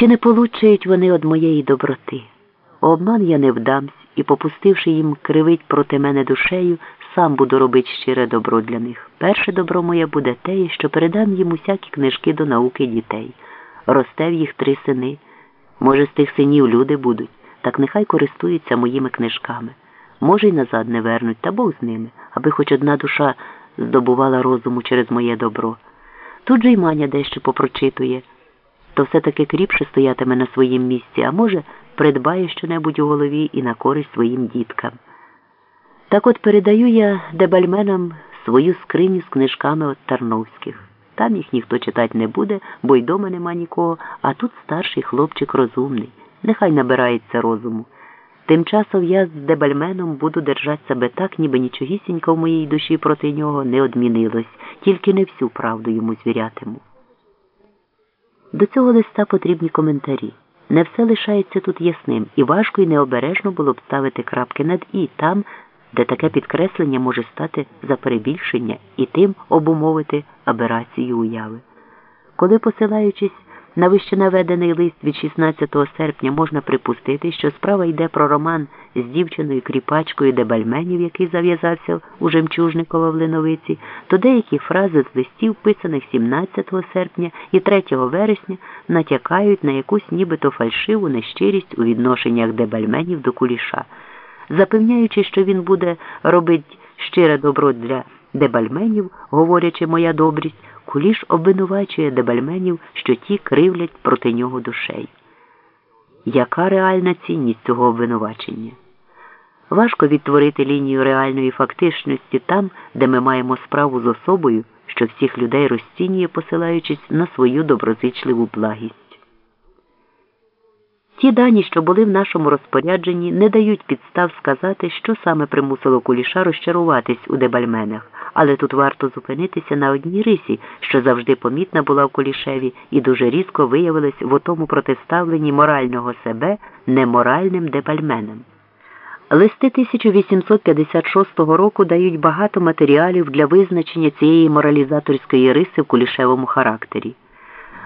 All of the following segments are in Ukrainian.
Чи не получають вони од моєї доброти? Обман я не вдамсь і, попустивши їм кривить проти мене душею, сам буду робити щире добро для них. Перше добро моє буде те, що передам їм усякі книжки до науки дітей. Росте в їх три сини. Може, з тих синів люди будуть, так нехай користуються моїми книжками. Може, й назад не вернуть, та Бог з ними, аби хоч одна душа здобувала розуму через моє добро. Тут же й маня дещо попрочитує, то все-таки кріпше стоятиме на своїм місці, а може, придбає щонебудь у голові і на користь своїм діткам. Так от передаю я дебальменам свою скриню з книжками от Тарновських. Там їх ніхто читати не буде, бо й дома нема нікого, а тут старший хлопчик розумний, нехай набирається розуму. Тим часом я з дебальменом буду держати себе так, ніби нічогісінько в моїй душі проти нього не одмінилось, тільки не всю правду йому звірятиму. До цього листа потрібні коментарі. Не все лишається тут ясним, і важко і необережно було б ставити крапки над і там, де таке підкреслення може стати за перебільшення і тим обумовити аберацію уяви. Коли, посилаючись на вище наведений лист від 16 серпня, можна припустити, що справа йде про роман з дівчиною кріпачкою Дебальменів, який зав'язався у Жемчужникова в Линовиці, то деякі фрази з листів, писаних 17 серпня і 3 вересня, натякають на якусь нібито фальшиву нещирість у відношеннях Дебальменів до куліша. Запевняючи, що він буде робити щире добро для дебальменів, говорячи моя добрість, куліш обвинувачує дебальменів, що ті кривлять проти нього душей. Яка реальна цінність цього обвинувачення? Важко відтворити лінію реальної фактичності там, де ми маємо справу з особою, що всіх людей розцінює, посилаючись на свою доброзичливу благість. Ті дані, що були в нашому розпорядженні, не дають підстав сказати, що саме примусило куліша розчаруватись у дебальменах, але тут варто зупинитися на одній рисі, що завжди помітна була в кулішеві і дуже різко виявилась в отому протиставленні морального себе неморальним дебальменам. Листи 1856 року дають багато матеріалів для визначення цієї моралізаторської риси в кулішевому характері.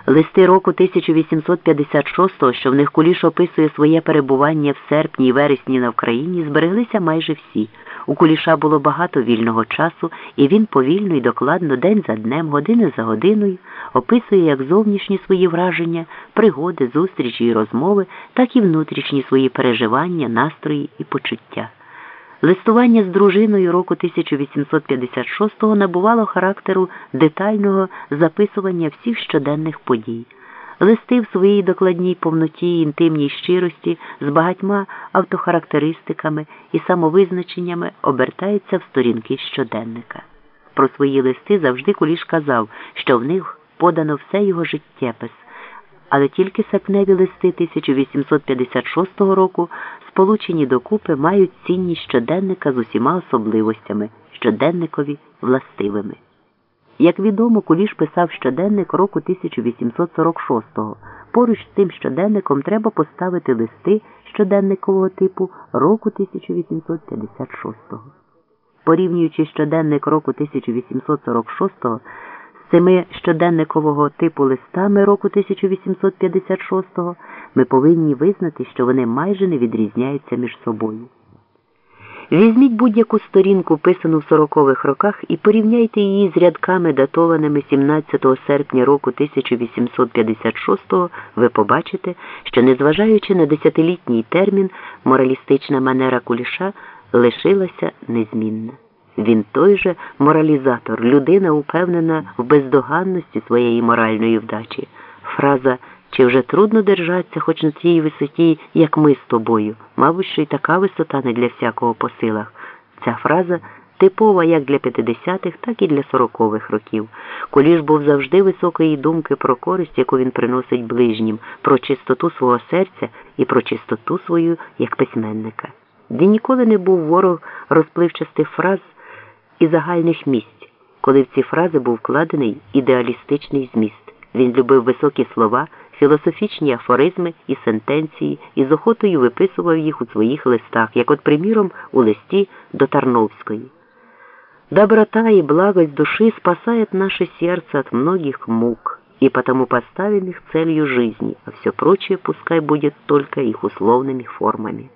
Листи року 1856-го, що в них Куліш описує своє перебування в серпні і вересні на Вкраїні, збереглися майже всі. У Куліша було багато вільного часу, і він повільно і докладно день за днем, годину за годиною описує як зовнішні свої враження, пригоди, зустрічі і розмови, так і внутрішні свої переживання, настрої і почуття. Листування з дружиною року 1856-го набувало характеру детального записування всіх щоденних подій. Листи в своїй докладній повноті інтимній щирості з багатьма автохарактеристиками і самовизначеннями обертаються в сторінки щоденника. Про свої листи завжди Куліш казав, що в них подано все його життєпис, але тільки серпневі листи 1856 року сполучені докупи мають цінність щоденника з усіма особливостями, щоденникові властивими. Як відомо, Куліш писав щоденник року 1846-го. Поруч з цим щоденником треба поставити листи щоденникового типу року 1856-го. Порівнюючи щоденник року 1846-го з цими щоденникового типу листами року 1856-го, ми повинні визнати, що вони майже не відрізняються між собою. Візьміть будь-яку сторінку, писану в сорокових роках, і порівняйте її з рядками, датованими 17 серпня року 1856-го, ви побачите, що, незважаючи на десятилітній термін, моралістична манера куліша лишилася незмінна. Він той же моралізатор, людина, упевнена в бездоганності своєї моральної вдачі. Фраза чи вже трудно держатися хоч на цій висоті, як ми з тобою? Мабуть, що й така висота не для всякого по силах. Ця фраза типова як для 50-х, так і для 40-х років. Коліш був завжди високої думки про користь, яку він приносить ближнім, про чистоту свого серця і про чистоту свою як письменника. Він ніколи не був ворог розпливчастих фраз і загальних місць, коли в ці фрази був вкладений ідеалістичний зміст. Він любив високі слова філософічні афоризми і сентенції і з охотою виписував їх у своїх листах, як от, приміром, у листі до Тарновської. Доброта и благость души спасает наше сердце от многих мук. и потому поставим их целью жизни, а все прочее пускай будет только их условными формами.